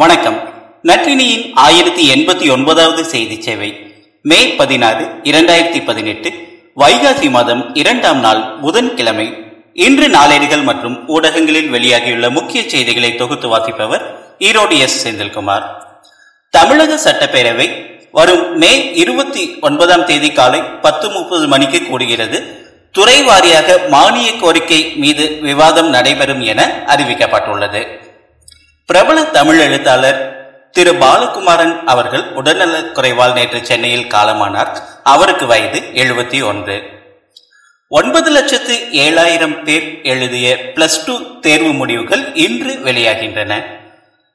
வணக்கம். நற்றினியின் ஆயிரத்தி எண்பத்தி ஒன்பதாவது செய்தி சேவை. மே பதினாறு இரண்டாயிரத்தி பதினெட்டு வைகாசி மாதம் இரண்டாம் நாள் புதன்கிழமை. இன்று நாளேடுகள் மற்றும் ஊடகங்களில் வெளியாகியுள்ள முக்கிய செய்திகளை தொகுத்து வாசிப்பவர் ஈரோடு எஸ். செந்தில்குமார். தமிழக சட்டப்பேரவை வரும் மே இருபத்தி ஒன்பதாம் தேதி காலை பத்து முப்பது மணிக்கு கூடுகிறது. துறை வாரியாக மானிய கோரிக்கை மீது விவாதம் நடைபெறும் என அறிவிக்கப்பட்டுள்ளது. பிரபல தமிழ் எழுத்தாளர் திரு பாலகுமாரன் அவர்கள் உடல்நலக் குறைவால் நேற்று சென்னையில் காலமானார். அவருக்கு வயது எழுபத்தி ஒன்று. ஒன்பது லட்சத்து ஏழாயிரம் பேர் எழுதிய பிளஸ் டூ தேர்வு முடிவுகள் இன்று வெளியாகின்றன.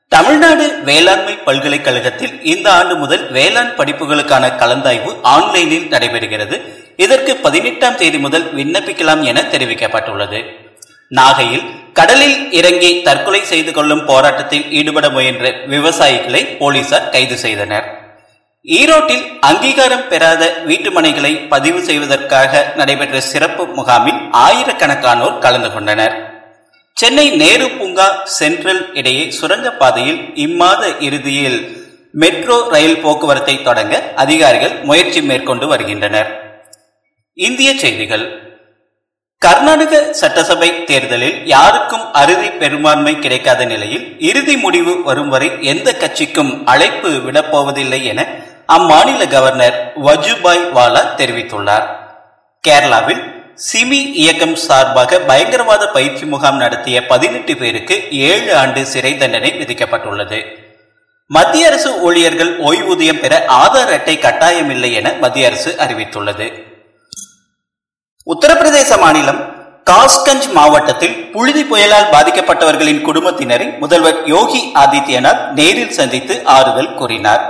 தமிழ்நாடு வேளாண்மை பல்கலைக்கழகத்தில் இந்த ஆண்டு முதல் வேளாண் படிப்புகளுக்கான கலந்தாய்வு ஆன்லைனில் நடைபெறுகிறது. இதற்கு பதினெட்டாம் தேதி முதல் விண்ணப்பிக்கலாம் என தெரிவிக்கப்பட்டுள்ளது. நாகையில் கடலில் இறங்கி தற்கொலை செய்து கொள்ளும் போராட்டத்தில் ஈடுபட முயன்ற விவசாயிகளை போலீசார் கைது செய்தனர். ஈரோட்டில் அங்கீகாரம் பெறாத வீட்டுமனைகளை பதிவு செய்வதற்காக நடைபெற்ற சிறப்பு முகாமில் ஆயிரக்கணக்கானோர் கலந்து கொண்டனர். சென்னை நேரு பூங்கா சென்ட்ரல் இடையே சுரங்கப்பாதையில் இம்மாத இறுதியில் மெட்ரோ ரயில் போக்குவரத்தை தொடங்க அதிகாரிகள் முயற்சி மேற்கொண்டு வருகின்றனர். இந்திய செய்திகள். கர்நாடக சட்டசபை தேர்தலில் யாருக்கும் அறுதி பெரும்பான்மை கிடைக்காத நிலையில் இறுதி முடிவு வரும் வரை எந்த கட்சிக்கும் அழைப்பு விடப்போவதில்லை என அம்மாநில கவர்னர் வஜுபாய் வாலா தெரிவித்துள்ளார். கேரளாவில் சிமி இயக்கம் சார்பாக பயங்கரவாத பயிற்சி முகாம் நடத்திய பதினெட்டு பேருக்கு ஏழு ஆண்டு சிறை தண்டனை விதிக்கப்பட்டுள்ளது. மத்திய அரசு ஊழியர்கள் ஓய்வூதியம் பெற ஆதார் அட்டை கட்டாயமில்லை என மத்திய அரசு அறிவித்துள்ளது. உத்தரப்பிரதேச மாநிலம் காஸ்கஞ்ச் மாவட்டத்தில் புழுதி புயலால் பாதிக்கப்பட்டவர்களின் குடும்பத்தினரை முதல்வர் யோகி ஆதித்யநாத் நேரில் சந்தித்து ஆறுதல் கூறினார்.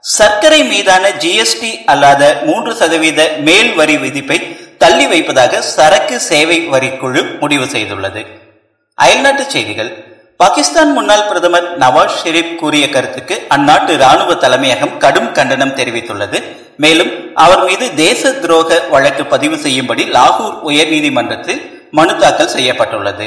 சர்க்கரை மீதான ஜிஎஸ்டி அல்லாத மூன்று சதவீத மேல் வரி விதிப்பை தள்ளி வைப்பதாக சரக்கு சேவை வரிக்குழு முடிவு செய்துள்ளது. அயல்நாட்டு செய்திகள் பாகிஸ்தான் முன்னாள் பிரதமர் நவாஸ் ஷெரீப் கூறிய கருத்துக்கு அந்நாட்டு ராணுவ தலைமையகம் கடும் கண்டனம் தெரிவித்துள்ளது. மேலும் அவர் மீது தேச துரோக வழக்கு பதிவு செய்யும்படி லாகூர் உயர்நீதிமன்றத்தில் மனு தாக்கல் செய்யப்பட்டுள்ளது.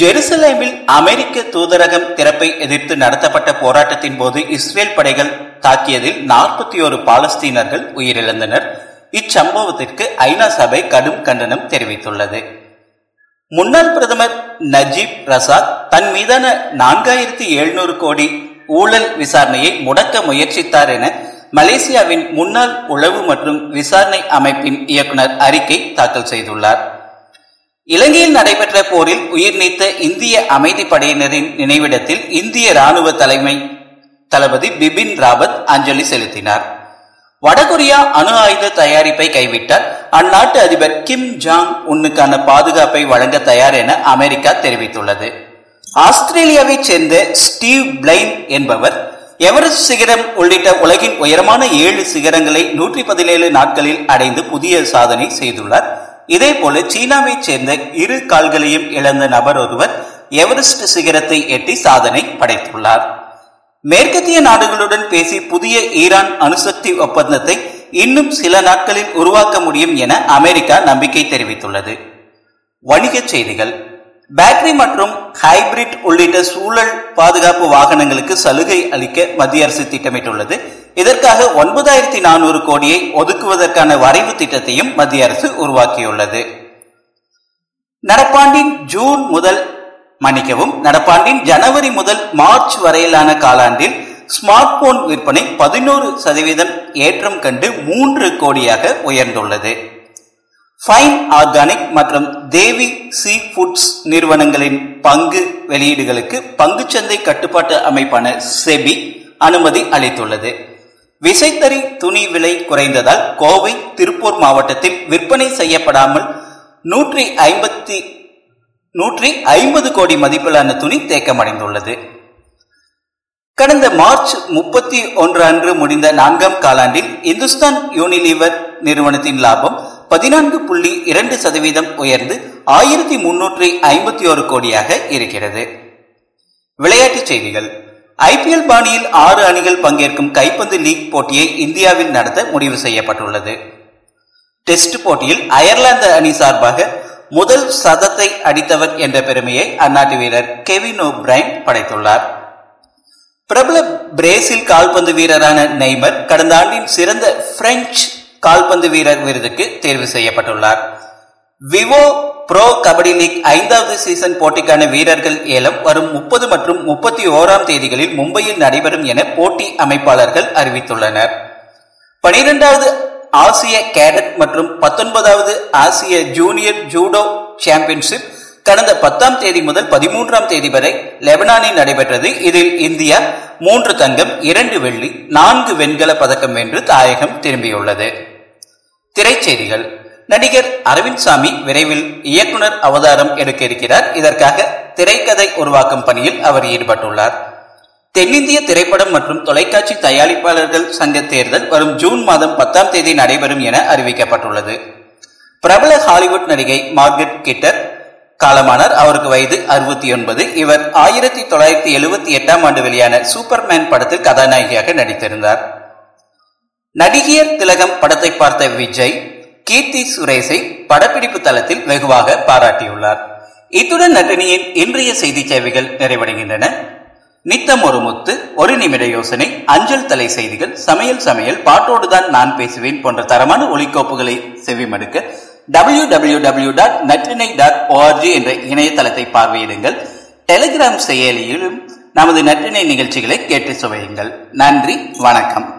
ஜெருசலேமில் அமெரிக்க தூதரகம் திறப்பை எதிர்த்து நடத்தப்பட்ட போராட்டத்தின் போது இஸ்ரேல் படைகள் தாக்கியதில் நாற்பத்தி ஒரு பாலஸ்தீனர்கள் உயிரிழந்தனர். இச்சம்பவத்திற்கு ஐநா சபை கடும் கண்டனம் தெரிவித்துள்ளது. முன்னாள் பிரதமர் நஜீப் ரசாத் தன் மீதான நான்காயிரத்தி எழுநூறு கோடி ஊழல் விசாரணையை முடக்க முயற்சித்தார் என மலேசியாவின் முன்னாள் உளவு மற்றும் விசாரணை அமைப்பின் இயக்குனர் அறிக்கை தாக்கல் செய்துள்ளார். இலங்கையில் நடைபெற்ற போரில் உயிர் நீத்த இந்திய அமைதி படையினரின் நினைவிடத்தில் இந்திய ராணுவ தலைமை தளபதி பிபின் ராவத் அஞ்சலி செலுத்தினார். வடகொரியா அணு ஆயுத தயாரிப்பை கைவிட்டால் அந்நாட்டு அதிபர் கிம் ஜாங் உன்னுக்கான பாதுகாப்பை வழங்க தயார் என அமெரிக்கா தெரிவித்துள்ளது. ஆஸ்திரேலியாவைச் சேர்ந்த ஸ்டீவ் பிளைன் என்பவர் எவரெஸ்ட் சிகரம் உள்ளிட்ட உலகின் உயரமான ஏழு சிகரங்களை நூற்றி பதினேழு நாட்களில் அடைந்து புதிய சாதனை செய்துள்ளார். இதே போல சீனாவைச் சேர்ந்த இரு கால்களையும் இழந்த நபர் ஒருவர் எவரெஸ்ட் சிகரத்தை எட்டி சாதனை படைத்துள்ளார். மேற்கத்திய நாடுகளுடன் பேசி புதிய ஈரான் அணுசக்தி ஒப்பந்தத்தை இன்னும் சில நாட்களில் உருவாக்க முடியும் என அமெரிக்கா நம்பிக்கை தெரிவித்துள்ளது. வணிகச் செய்திகள். பேட்டரி மற்றும் ஹைபிரிட் உள்ளிட்ட சூழல் பாதுகாப்பு வாகனங்களுக்கு சலுகை அளிக்க மத்திய அரசு திட்டமிட்டுள்ளது. இதற்காக ஒன்பதாயிரத்தி நானூறு கோடியை ஒதுக்குவதற்கான வரைவு திட்டத்தையும் மத்திய அரசு உருவாக்கியுள்ளது. நடப்பாண்டின் ஜூன் முதல் மன்னிக்கவும். நடப்பாண்டின் ஜனவரி முதல் மார்ச் வரையிலான காலாண்டில் ஸ்மார்ட் போன் விற்பனை பதினோரு சதவீதம் ஏற்றம் கண்டு மூன்று கோடியாக உயர்ந்துள்ளது. ஃபைன் ஆர்கானிக் மற்றும் தேவி சி ஃபுட்ஸ் நிறுவனங்களின் பங்கு வெளியீடுகளுக்கு பங்குச்சந்தை கட்டுப்பாட்டு அமைப்பான செபி அனுமதி அளித்துள்ளது. விசைத்தறி துணி விலை குறைந்ததால் கோவை திருப்பூர் மாவட்டத்தில் விற்பனை செய்யப்படாமல் நூற்றி ஐம்பத்தி நூற்றி ஐம்பது கோடி மதிப்பிலான துணி தேக்கமடைந்துள்ளது. கடந்த மார்ச் முப்பத்தி ஒன்று அன்று முடிந்த நான்காம் காலாண்டில் இந்துஸ்தான் யூனிலீவர் நிறுவனத்தின் லாபம் பதினான்கு புள்ளி இரண்டு சதவீதம் உயர்ந்து ஆயிரத்தி முன்னூற்றி ஐம்பத்தி ஒரு கோடியாக இருக்கிறது. விளையாட்டுச் செய்திகள். ஐபிஎல் பாணியில் ஆறு அணிகள் பங்கேற்கும் கைப்பந்து லீக் போட்டியை இந்தியாவில் நடத்த முடிவு செய்யப்பட்டுள்ளது. டெஸ்ட் போட்டியில் அயர்லாந்து அணி சார்பாக முதல் சதத்தை அடித்தவர் என்ற பெருமையை அந்நாட்டு வீரர் கெவின் ஓ பிரைன் படைத்துள்ளார் பிரேசில் கால்பந்து வீரரான நெய்மர் கடந்த ஆண்டின் சிறந்த பிரெஞ்சு கால்பந்து வீரர் விருதுக்கு தேர்வு செய்யப்பட்டுள்ளார். விவோ ப்ரோ கபடி லீக் ஐந்தாவது சீசன் போட்டிக்கான வீரர்கள் ஏலம் வரும் முப்பது மற்றும் முப்பத்தி ஓராம் தேதிகளில் மும்பையில் நடைபெறும் என போட்டி அமைப்பாளர்கள் அறிவித்துள்ளனர். பனிரெண்டாவது ஆசிய கேடட் மற்றும் பத்தொன்பதாவது ஆசிய ஜூனியர் ஜூடோ சாம்பியன்ஷிப் கடந்த பத்தாம் தேதி முதல் பதிமூன்றாம் தேதி வரை லெபனானில் நடைபெற்றது. இதில் இந்தியா மூன்று தங்கம் இரண்டு வெள்ளி நான்கு வெண்கல பதக்கம் வென்று தாயகம் திரும்பியுள்ளது. திரைச்செய்திகள். நடிகர் அரவிந்த் சாமி விரைவில் இயக்குனர் அவதாரம் எடுக்க இருக்கிறார். இதற்காக திரைக்கதை உருவாக்கும் பணியில் அவர் ஈடுபட்டுள்ளார். தென்னிந்திய திரைப்படம் மற்றும் தொலைக்காட்சி தயாரிப்பாளர்கள் சங்க தேர்தல் வரும் ஜூன் மாதம் பத்தாம் தேதி நடைபெறும் என அறிவிக்கப்பட்டுள்ளது. பிரபல ஹாலிவுட் நடிகை மார்கட் கிட்டர் காலமானார் அவருக்கு வயது அறுபத்தி ஒன்பது. இவர் ஆயிரத்தி தொள்ளாயிரத்தி எழுபத்தி எட்டாம் ஆண்டு வெளியான சூப்பர்மேன் படத்தில் கதாநாயகியாக நடித்திருந்தார். நடிகையர் திலகம் படத்தை பார்த்த விஜய் கீர்த்தி சுரேஷை படப்பிடிப்பு தளத்தில் வெகுவாக பாராட்டியுள்ளார். இத்துடன் நட்டினியின் இன்றைய செய்தி சேவைகள் நிறைவடைகின்றன. நித்தம் ஒரு முத்து ஒரு நிமிட யோசனை அஞ்சல் தலை செய்திகள் சமையல் சமையல் பாட்டோடுதான் நான் பேசுவேன் போன்ற தரமான ஒலிக்கோப்புகளை செவிமடுக்க W W W dot Natrinai dot ORG என்ற இணையதளத்தை பார்வையிடுங்கள். டெலிகிராம் செயலியிலும் நமது நற்றினை நிகழ்ச்சிகளை கேட்டு சுவையுங்கள். நன்றி வணக்கம்.